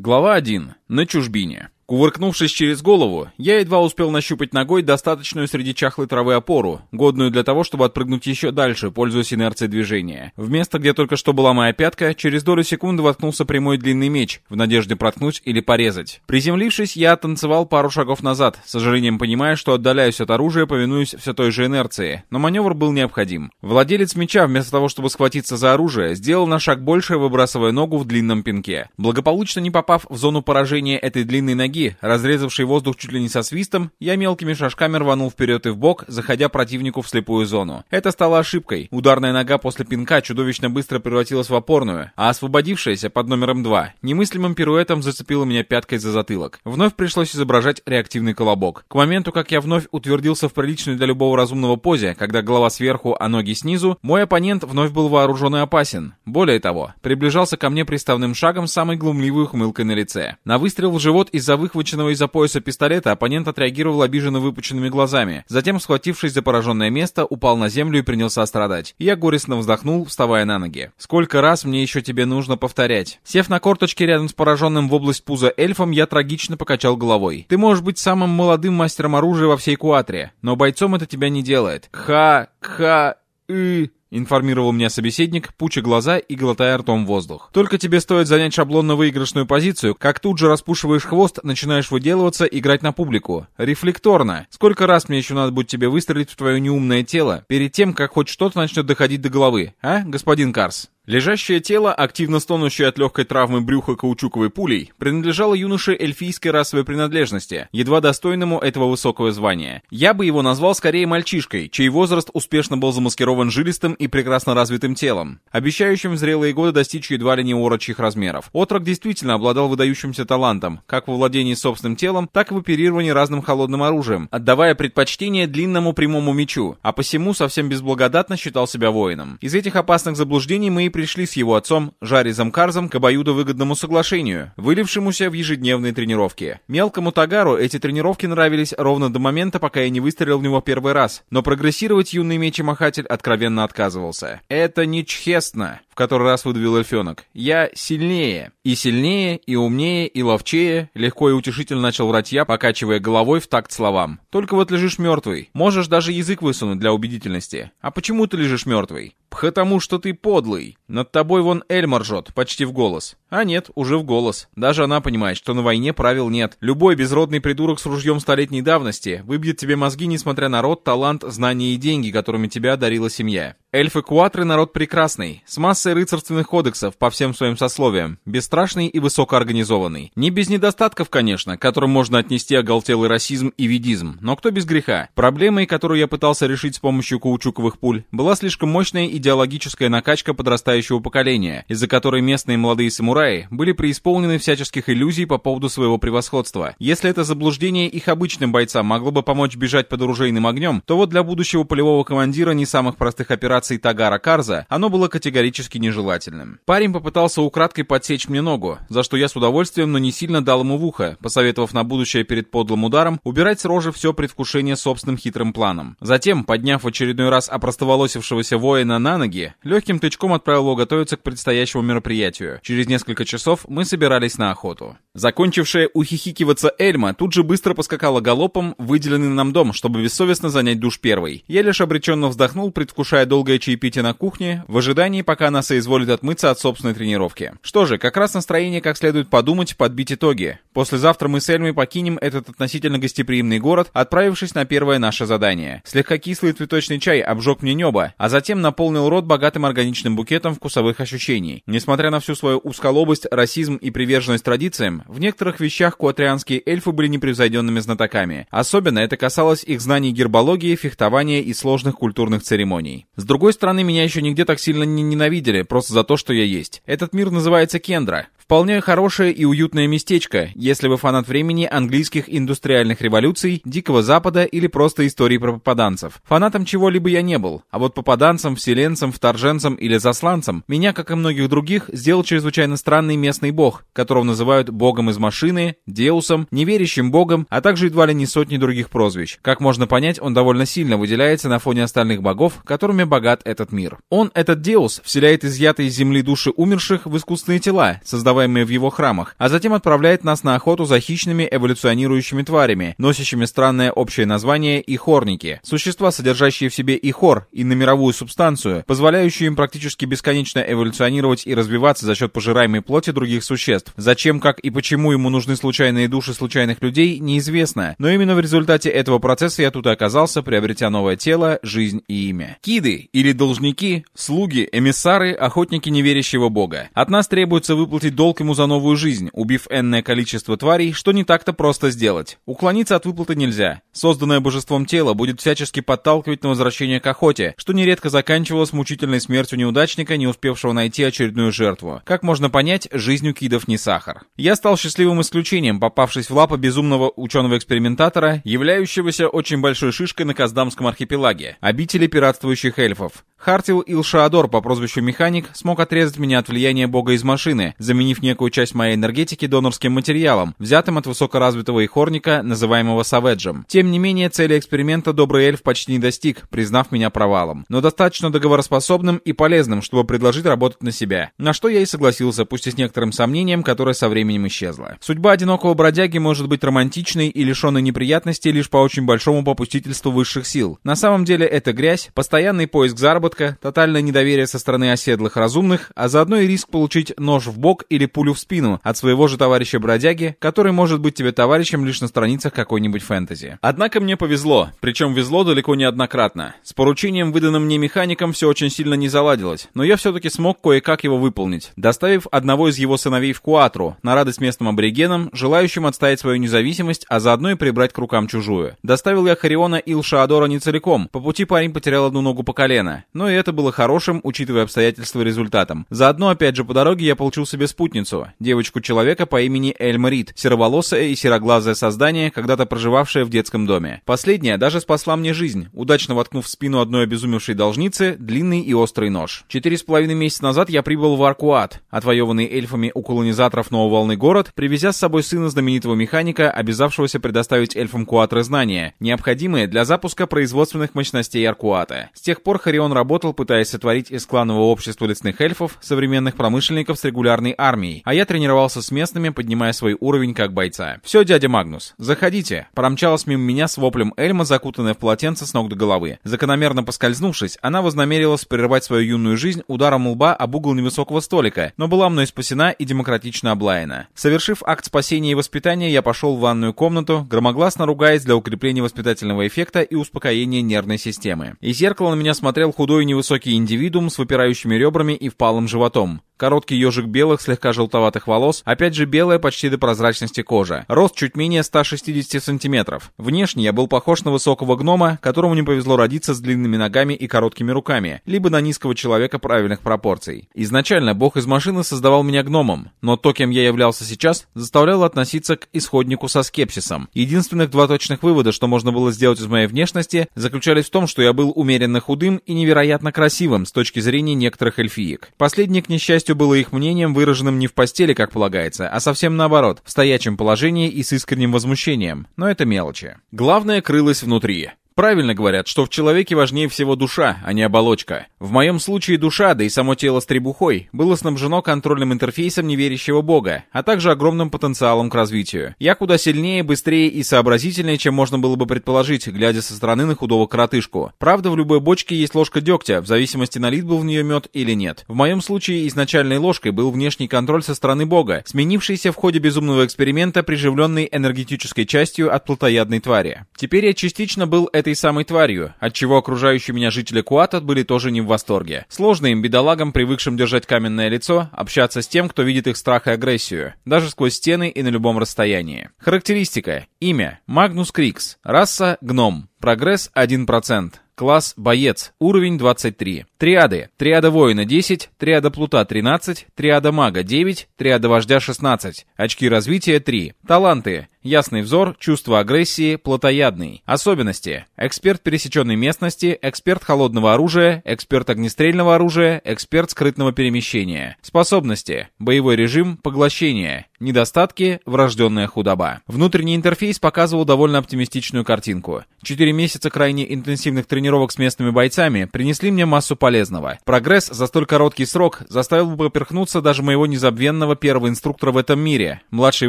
Глава 1. На чужбине. Кувыркнувшись через голову, я едва успел нащупать ногой достаточную среди чахлой травы опору, годную для того, чтобы отпрыгнуть еще дальше, пользуясь инерцией движения. В место, где только что была моя пятка, через долю секунды воткнулся прямой длинный меч, в надежде проткнуть или порезать. Приземлившись, я танцевал пару шагов назад, с сожалением понимая, что отдаляюсь от оружия, повинуясь все той же инерции, но маневр был необходим. Владелец меча, вместо того, чтобы схватиться за оружие, сделал на шаг больше, выбрасывая ногу в длинном пинке. Благополучно не попав в зону поражения этой длинной ноги, ноги, разрезавший воздух чуть ли не со свистом, я мелкими шажками рванул вперед и вбок, заходя противнику в слепую зону. Это стало ошибкой. Ударная нога после пинка чудовищно быстро превратилась в опорную, а освободившаяся под номером 2 немыслимым пируэтом зацепила меня пяткой за затылок. Вновь пришлось изображать реактивный колобок. К моменту, как я вновь утвердился в приличной для любого разумного позе, когда голова сверху, а ноги снизу, мой оппонент вновь был вооружен и опасен. Более того, приближался ко мне приставным шагом с самой глумливой ухмылкой на лице. На выстрел в живот из-за выхваченного из-за пояса пистолета оппонент отреагировал обиженно выпученными глазами. Затем, схватившись за пораженное место, упал на землю и принялся страдать. Я горестно вздохнул, вставая на ноги. «Сколько раз мне еще тебе нужно повторять?» Сев на корточке рядом с пораженным в область пуза эльфом, я трагично покачал головой. «Ты можешь быть самым молодым мастером оружия во всей Куатре, но бойцом это тебя не делает. Ха, ха, и... Информировал меня собеседник, пуча глаза и глотая ртом воздух. Только тебе стоит занять шаблонно-выигрышную позицию, как тут же распушиваешь хвост, начинаешь выделываться, играть на публику. Рефлекторно. Сколько раз мне еще надо будет тебе выстрелить в твое неумное тело, перед тем, как хоть что-то начнет доходить до головы, а, господин Карс? Лежащее тело, активно стонущее от легкой травмы брюха каучуковой пулей, принадлежало юноше эльфийской расовой принадлежности, едва достойному этого высокого звания. Я бы его назвал скорее мальчишкой, чей возраст успешно был замаскирован жилистым и прекрасно развитым телом, обещающим в зрелые годы достичь едва ли не урочьих размеров. Отрок действительно обладал выдающимся талантом, как во владении собственным телом, так и в оперировании разным холодным оружием, отдавая предпочтение длинному прямому мечу, а посему совсем безблагодатно считал себя воином. Из этих опасных заблуждений мы и пришли с его отцом, Жаризом Карзом, к обоюдовыгодному соглашению, вылившемуся в ежедневные тренировки. Мелкому Тагару эти тренировки нравились ровно до момента, пока я не выстрелил в него первый раз, но прогрессировать юный мечемахатель откровенно отказывался. «Это нечестно», — который раз выдавил эльфенок. «Я сильнее. И сильнее, и умнее, и ловчее», — легко и утешительно начал врать я, покачивая головой в такт словам. «Только вот лежишь мертвый. Можешь даже язык высунуть для убедительности. А почему ты лежишь мертвый?» «Потому что ты подлый. Над тобой вон Эльмар ржет, почти в голос. А нет, уже в голос. Даже она понимает, что на войне правил нет. Любой безродный придурок с ружьем столетней давности выбьет тебе мозги, несмотря на род, талант, знания и деньги, которыми тебя одарила семья. Эльфы Куатры народ прекрасный, с массой рыцарственных кодексов по всем своим сословиям, бесстрашный и высокоорганизованный. Не без недостатков, конечно, к которым можно отнести оголтелый расизм и видизм, но кто без греха? Проблемой, которую я пытался решить с помощью каучуковых пуль, была слишком мощная идеологическая накачка подрастающего поколения, из-за которой местные молодые самураи были преисполнены всяческих иллюзий по поводу своего превосходства. Если это заблуждение их обычным бойцам могло бы помочь бежать под оружейным огнем, то вот для будущего полевого командира не самых простых операций операции Тагара Карза, оно было категорически нежелательным. Парень попытался украдкой подсечь мне ногу, за что я с удовольствием, но не сильно дал ему в ухо, посоветовав на будущее перед подлым ударом убирать с рожи все предвкушение собственным хитрым планом. Затем, подняв в очередной раз опростоволосившегося воина на ноги, легким тычком отправил его готовиться к предстоящему мероприятию. Через несколько часов мы собирались на охоту. Закончившая ухихикиваться Эльма тут же быстро поскакала галопом в выделенный нам дом, чтобы бессовестно занять душ первой. Я лишь обреченно вздохнул, предвкушая долгое долгое чаепитие на кухне, в ожидании, пока она соизволит отмыться от собственной тренировки. Что же, как раз настроение как следует подумать, подбить итоги. Послезавтра мы с Эльмой покинем этот относительно гостеприимный город, отправившись на первое наше задание. Слегка кислый цветочный чай обжег мне небо, а затем наполнил рот богатым органичным букетом вкусовых ощущений. Несмотря на всю свою узколобость, расизм и приверженность традициям, в некоторых вещах куатрианские эльфы были непревзойденными знатоками. Особенно это касалось их знаний гербологии, фехтования и сложных культурных церемоний. С другой стороны, меня еще нигде так сильно не ненавидели, просто за то, что я есть. Этот мир называется Кендра. Вполне хорошее и уютное местечко, если вы фанат времени английских индустриальных революций, Дикого Запада или просто истории про попаданцев. Фанатом чего-либо я не был, а вот попаданцем, вселенцем, вторженцем или засланцем меня, как и многих других, сделал чрезвычайно странный местный бог, которого называют богом из машины, деусом, неверящим богом, а также едва ли не сотни других прозвищ. Как можно понять, он довольно сильно выделяется на фоне остальных богов, которыми богат этот мир. Он, этот деус, вселяет изъятые из земли души умерших в искусственные тела, создавая создаваемые в его храмах, а затем отправляет нас на охоту за хищными эволюционирующими тварями, носящими странное общее название ихорники. Существа, содержащие в себе ихор, иномировую субстанцию, позволяющую им практически бесконечно эволюционировать и развиваться за счет пожираемой плоти других существ. Зачем, как и почему ему нужны случайные души случайных людей, неизвестно, но именно в результате этого процесса я тут и оказался, приобретя новое тело, жизнь и имя. Киды, или должники, слуги, эмиссары, охотники неверящего бога. От нас требуется выплатить долг ему за новую жизнь, убив энное количество тварей, что не так-то просто сделать. Уклониться от выплаты нельзя. Созданное божеством тело будет всячески подталкивать на возвращение к охоте, что нередко заканчивалось мучительной смертью неудачника, не успевшего найти очередную жертву. Как можно понять, жизнь у кидов не сахар. Я стал счастливым исключением, попавшись в лапы безумного ученого-экспериментатора, являющегося очень большой шишкой на Каздамском архипелаге, обители пиратствующих эльфов. Хартил Илшаадор по прозвищу Механик смог отрезать меня от влияния бога из машины, заменив некую часть моей энергетики донорским материалом, взятым от высокоразвитого ихорника, называемого Саведжем. Тем не менее, цели эксперимента добрый эльф почти не достиг, признав меня провалом, но достаточно договороспособным и полезным, чтобы предложить работать на себя. На что я и согласился, пусть и с некоторым сомнением, которое со временем исчезло. Судьба одинокого бродяги может быть романтичной и лишенной неприятностей лишь по очень большому попустительству высших сил. На самом деле это грязь, постоянный поиск заработка, тотальное недоверие со стороны оседлых разумных, а заодно и риск получить нож в бок или пулю в спину от своего же товарища-бродяги, который может быть тебе товарищем лишь на страницах какой-нибудь фэнтези. Однако мне повезло, причем везло далеко неоднократно. С поручением, выданным мне механиком, все очень сильно не заладилось, но я все-таки смог кое-как его выполнить, доставив одного из его сыновей в Куатру, на радость местным аборигенам, желающим отстоять свою независимость, а заодно и прибрать к рукам чужую. Доставил я Хариона Илшаадора не целиком, по пути парень потерял одну ногу по колено, но и это было хорошим, учитывая обстоятельства, результатом. Заодно, опять же, по дороге я получил себе спутницу, девочку-человека по имени Эльма Рид, сероволосое и сероглазое создание, когда-то проживавшее в детском доме. Последняя даже спасла мне жизнь, удачно воткнув в спину одной обезумевшей должницы длинный и острый нож. Четыре с половиной месяца назад я прибыл в Аркуат, отвоеванный эльфами у колонизаторов Новой Волны город, привезя с собой сына знаменитого механика, обязавшегося предоставить эльфам Куатры знания, необходимые для запуска производственных мощностей Аркуата. С тех пор Харион работал, пытаясь сотворить из кланового общества лесных эльфов современных промышленников с регулярной армией, а я тренировался с местными, поднимая свой уровень как бойца. «Все, дядя Магнус, заходите!» Промчалась мимо меня с воплем Эльма, закутанная в полотенце с ног до головы. Закономерно поскользнувшись, она вознамерилась прервать свою юную жизнь ударом лба об угол невысокого столика, но была мной спасена и демократично облаяна. Совершив акт спасения и воспитания, я пошел в ванную комнату, громогласно ругаясь для укрепления воспитательного эффекта и успокоения нервной системы. Из зеркала на меня смотрел Худой невысокий индивидуум с выпирающими ребрами и впалым животом. Короткий ежик белых, слегка желтоватых волос, опять же белая почти до прозрачности кожа. Рост чуть менее 160 сантиметров. Внешне я был похож на высокого гнома, которому не повезло родиться с длинными ногами и короткими руками, либо на низкого человека правильных пропорций. Изначально бог из машины создавал меня гномом, но то, кем я являлся сейчас, заставляло относиться к исходнику со скепсисом. Единственных два точных вывода, что можно было сделать из моей внешности, заключались в том, что я был умеренно худым и невероятно красивым с точки зрения некоторых эльфиек. Последний, к несчастью, счастью, было их мнением, выраженным не в постели, как полагается, а совсем наоборот, в стоячем положении и с искренним возмущением. Но это мелочи. Главное крылось внутри. Правильно говорят, что в человеке важнее всего душа, а не оболочка. В моем случае душа, да и само тело с требухой, было снабжено контрольным интерфейсом неверящего бога, а также огромным потенциалом к развитию. Я куда сильнее, быстрее и сообразительнее, чем можно было бы предположить, глядя со стороны на худого коротышку. Правда, в любой бочке есть ложка дегтя, в зависимости налит был в нее мед или нет. В моем случае изначальной ложкой был внешний контроль со стороны бога, сменившийся в ходе безумного эксперимента приживленной энергетической частью от плотоядной твари. Теперь я частично был этой этой самой тварью, отчего окружающие меня жители Куата были тоже не в восторге. Сложно им, бедолагам, привыкшим держать каменное лицо, общаться с тем, кто видит их страх и агрессию, даже сквозь стены и на любом расстоянии. Характеристика. Имя. Магнус Крикс. Раса. Гном. Прогресс 1%. Класс «Боец», уровень 23. Триады. Триада воина 10, триада плута 13, триада мага 9, триада вождя 16. Очки развития 3. Таланты. Ясный взор, чувство агрессии, плотоядный. Особенности. Эксперт пересеченной местности, эксперт холодного оружия, эксперт огнестрельного оружия, эксперт скрытного перемещения. Способности. Боевой режим, поглощение. Недостатки – врожденная худоба. Внутренний интерфейс показывал довольно оптимистичную картинку. Четыре месяца крайне интенсивных тренировок с местными бойцами принесли мне массу полезных полезного. Прогресс за столь короткий срок заставил бы поперхнуться даже моего незабвенного первого инструктора в этом мире. Младший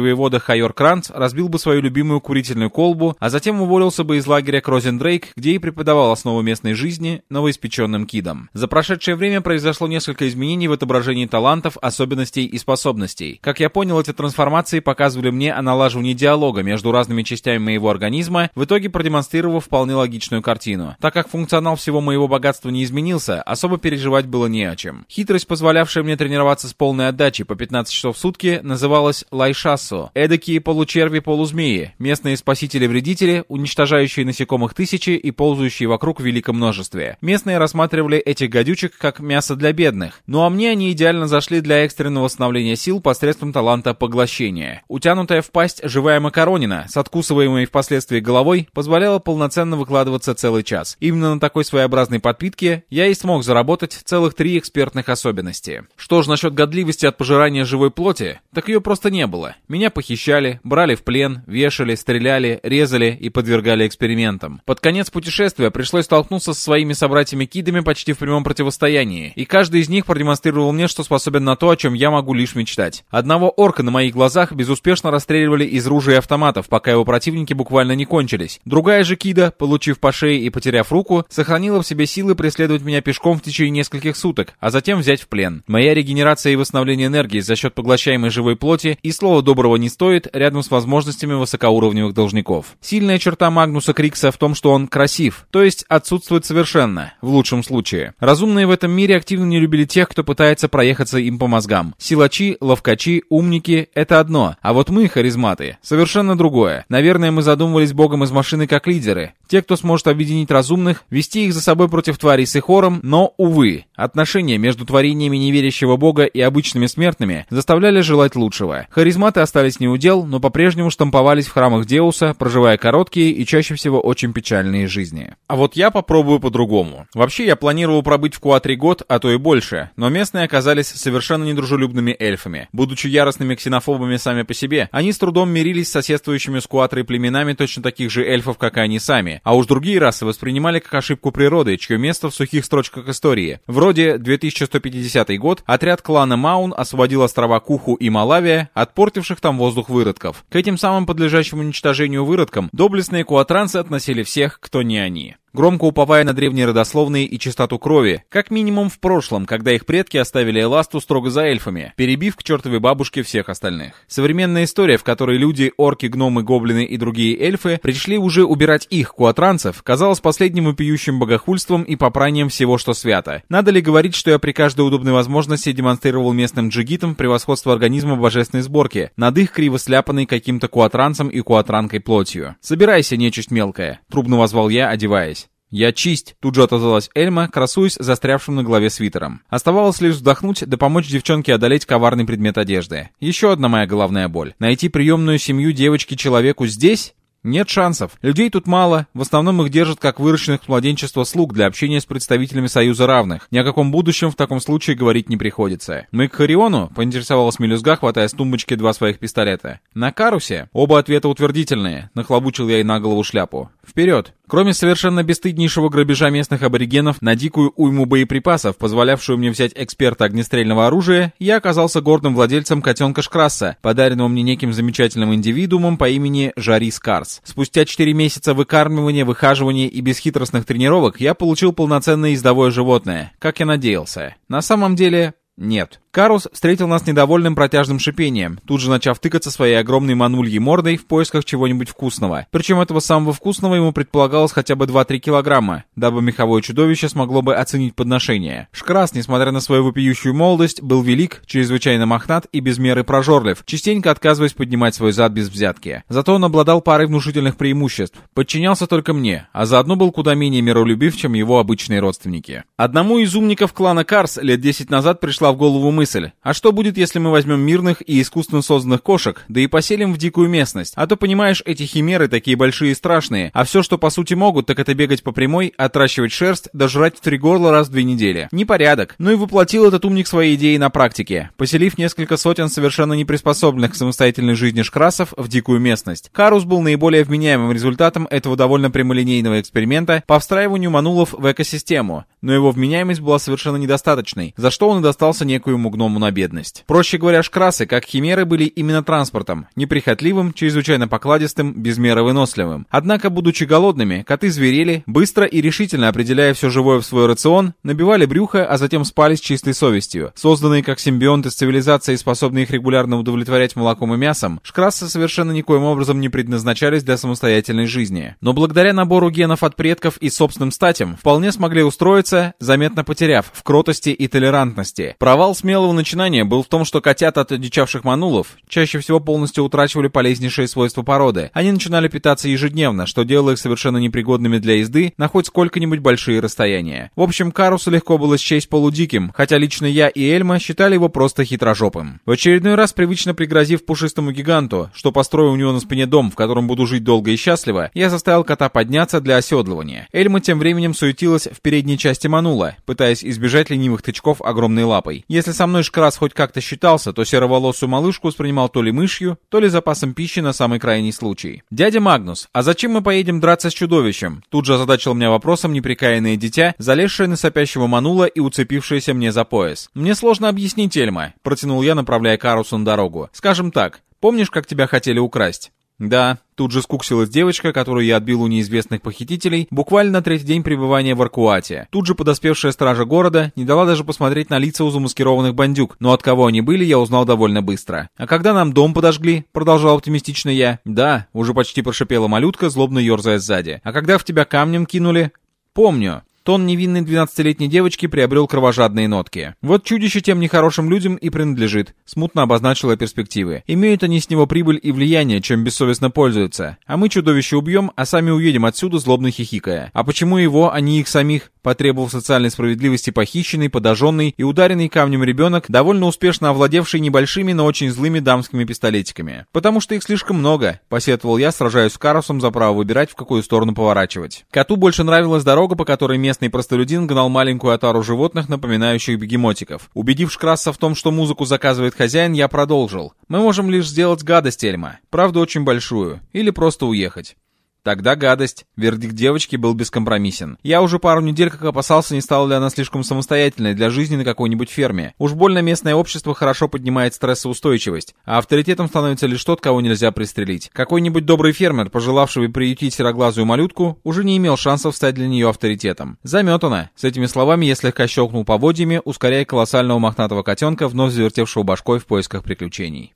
воевода Хайор Кранц разбил бы свою любимую курительную колбу, а затем уволился бы из лагеря Крозендрейк, где и преподавал основу местной жизни новоиспеченным кидам. За прошедшее время произошло несколько изменений в отображении талантов, особенностей и способностей. Как я понял, эти трансформации показывали мне о налаживании диалога между разными частями моего организма, в итоге продемонстрировав вполне логичную картину. Так как функционал всего моего богатства не изменился, особо переживать было не о чем. Хитрость, позволявшая мне тренироваться с полной отдачей по 15 часов в сутки, называлась лайшассо. Эдакие получерви-полузмеи, местные спасители-вредители, уничтожающие насекомых тысячи и ползающие вокруг в великом множестве. Местные рассматривали этих гадючек как мясо для бедных, ну а мне они идеально зашли для экстренного восстановления сил посредством таланта поглощения. Утянутая в пасть живая макаронина с откусываемой впоследствии головой позволяла полноценно выкладываться целый час. Именно на такой своеобразной подпитке я и смог заработать целых три экспертных особенности. Что же насчет годливости от пожирания живой плоти? Так ее просто не было. Меня похищали, брали в плен, вешали, стреляли, резали и подвергали экспериментам. Под конец путешествия пришлось столкнуться со своими собратьями-кидами почти в прямом противостоянии, и каждый из них продемонстрировал мне, что способен на то, о чем я могу лишь мечтать. Одного орка на моих глазах безуспешно расстреливали из ружей автоматов, пока его противники буквально не кончились. Другая же кида, получив по шее и потеряв руку, сохранила в себе силы преследовать меня пешком в течение нескольких суток, а затем взять в плен. Моя регенерация и восстановление энергии за счет поглощаемой живой плоти и слова доброго не стоит рядом с возможностями высокоуровневых должников. Сильная черта Магнуса Крикса в том, что он красив, то есть отсутствует совершенно, в лучшем случае. Разумные в этом мире активно не любили тех, кто пытается проехаться им по мозгам. Силачи, ловкачи, умники — это одно, а вот мы, харизматы, совершенно другое. Наверное, мы задумывались богом из машины как лидеры. Те, кто сможет объединить разумных, вести их за собой против тварей с ихором, но, увы, отношения между творениями неверящего бога и обычными смертными заставляли желать лучшего. Харизматы остались неудел, но по-прежнему штамповались в храмах Деуса, проживая короткие и чаще всего очень печальные жизни. А вот я попробую по-другому. Вообще, я планировал пробыть в Куатре год, а то и больше, но местные оказались совершенно недружелюбными эльфами. Будучи яростными ксенофобами сами по себе, они с трудом мирились с соседствующими с Куатрой племенами точно таких же эльфов, как и они сами, а уж другие расы воспринимали как ошибку природы, чье место в сухих строчках истории. Вроде 2150 год отряд клана Маун освободил острова Куху и Малавия от портивших там воздух выродков. К этим самым подлежащим уничтожению выродкам доблестные куатранцы относили всех, кто не они громко уповая на древние родословные и чистоту крови, как минимум в прошлом, когда их предки оставили Эласту строго за эльфами, перебив к чертовой бабушке всех остальных. Современная история, в которой люди, орки, гномы, гоблины и другие эльфы пришли уже убирать их, куатранцев, казалась последним вопиющим богохульством и попранием всего, что свято. Надо ли говорить, что я при каждой удобной возможности демонстрировал местным джигитам превосходство организма божественной сборки, над их криво сляпанной каким-то куатранцем и куатранкой плотью. «Собирайся, нечисть мелкая», — трубно возвал я, одеваясь. «Я чисть!» — тут же отозвалась Эльма, красуясь застрявшим на голове свитером. Оставалось лишь вздохнуть да помочь девчонке одолеть коварный предмет одежды. Еще одна моя головная боль. Найти приемную семью девочки-человеку здесь? Нет шансов. Людей тут мало, в основном их держат как выращенных с младенчества слуг для общения с представителями Союза равных. Ни о каком будущем в таком случае говорить не приходится. Мы к Хариону, поинтересовалась Мелюзга, хватая с тумбочки два своих пистолета. На Карусе? Оба ответа утвердительные. Нахлобучил я ей на голову шляпу. Вперед! Кроме совершенно бесстыднейшего грабежа местных аборигенов на дикую уйму боеприпасов, позволявшую мне взять эксперта огнестрельного оружия, я оказался гордым владельцем котенка Шкрасса, подаренного мне неким замечательным индивидуумом по имени Жари Скарс. Спустя 4 месяца выкармливания, выхаживания и бесхитростных тренировок я получил полноценное ездовое животное, как я надеялся. На самом деле, нет. Карус встретил нас недовольным протяжным шипением, тут же начав тыкаться своей огромной манульей мордой в поисках чего-нибудь вкусного. Причем этого самого вкусного ему предполагалось хотя бы 2-3 килограмма, дабы меховое чудовище смогло бы оценить подношение. Шкрас, несмотря на свою вопиющую молодость, был велик, чрезвычайно мохнат и без меры прожорлив, частенько отказываясь поднимать свой зад без взятки. Зато он обладал парой внушительных преимуществ. Подчинялся только мне, а заодно был куда менее миролюбив, чем его обычные родственники. Одному из умников клана Карс лет 10 назад пришла в голову мысль. А что будет, если мы возьмем мирных и искусственно созданных кошек, да и поселим в дикую местность? А то, понимаешь, эти химеры такие большие и страшные, а все, что по сути могут, так это бегать по прямой, отращивать шерсть, да жрать в три горла раз в две недели. Непорядок. Ну и воплотил этот умник свои идеи на практике, поселив несколько сотен совершенно неприспособленных к самостоятельной жизни шкрасов в дикую местность. Карус был наиболее вменяемым результатом этого довольно прямолинейного эксперимента по встраиванию манулов в экосистему, но его вменяемость была совершенно недостаточной, за что он и достался некоему гному на бедность. Проще говоря, шкрасы, как химеры, были именно транспортом, неприхотливым, чрезвычайно покладистым, без выносливым. Однако, будучи голодными, коты зверели, быстро и решительно определяя все живое в свой рацион, набивали брюхо, а затем спали с чистой совестью. Созданные как симбионты с цивилизацией, способные их регулярно удовлетворять молоком и мясом, шкрасы совершенно никоим образом не предназначались для самостоятельной жизни. Но благодаря набору генов от предков и собственным статям, вполне смогли устроиться, заметно потеряв в кротости и толерантности. Провал смелого начинания был в том, что котята от одичавших манулов чаще всего полностью утрачивали полезнейшие свойства породы. Они начинали питаться ежедневно, что делало их совершенно непригодными для езды на хоть сколько-нибудь большие расстояния. В общем, Каруса легко было счесть полудиким, хотя лично я и Эльма считали его просто хитрожопым. В очередной раз привычно пригрозив пушистому гиганту, что построю у него на спине дом, в котором буду жить долго и счастливо, я заставил кота подняться для оседлывания. Эльма тем временем суетилась в передней части манула, пытаясь избежать ленивых тычков огромной лапой. Если со мной Шкрас хоть как-то считался, то сероволосую малышку воспринимал то ли мышью, то ли запасом пищи на самый крайний случай. «Дядя Магнус, а зачем мы поедем драться с чудовищем?» Тут же озадачил меня вопросом неприкаянное дитя, залезшее на сопящего манула и уцепившееся мне за пояс. «Мне сложно объяснить, Эльма», — протянул я, направляя Карусу на дорогу. «Скажем так, помнишь, как тебя хотели украсть?» «Да», тут же скуксилась девочка, которую я отбил у неизвестных похитителей, буквально на третий день пребывания в Аркуате. Тут же подоспевшая стража города не дала даже посмотреть на лица у замаскированных бандюк, но от кого они были, я узнал довольно быстро. «А когда нам дом подожгли?» — продолжал оптимистично я. «Да», — уже почти прошипела малютка, злобно ерзая сзади. «А когда в тебя камнем кинули?» «Помню», Тон невинной 12-летней девочки приобрел кровожадные нотки. Вот чудище тем нехорошим людям и принадлежит, смутно обозначила перспективы. Имеют они с него прибыль и влияние, чем бессовестно пользуются. А мы чудовище убьем, а сами уедем отсюда злобно хихикая. А почему его, а не их самих? Потребовал социальной справедливости похищенный, подожженный и ударенный камнем ребенок, довольно успешно овладевший небольшими, но очень злыми дамскими пистолетиками. «Потому что их слишком много», — посетовал я, сражаясь с Карусом за право выбирать, в какую сторону поворачивать. Коту больше нравилась дорога, по которой местный простолюдин гнал маленькую отару животных, напоминающих бегемотиков. Убедив Шкрасса в том, что музыку заказывает хозяин, я продолжил. «Мы можем лишь сделать гадость, Эльма. Правда, очень большую. Или просто уехать». Тогда гадость. Вердикт девочки был бескомпромиссен. Я уже пару недель как опасался, не стала ли она слишком самостоятельной для жизни на какой-нибудь ферме. Уж больно местное общество хорошо поднимает стрессоустойчивость, а авторитетом становится лишь тот, кого нельзя пристрелить. Какой-нибудь добрый фермер, пожелавший приютить сероглазую малютку, уже не имел шансов стать для нее авторитетом. Заметано. С этими словами я слегка щелкнул поводьями, ускоряя колоссального мохнатого котенка, вновь завертевшего башкой в поисках приключений.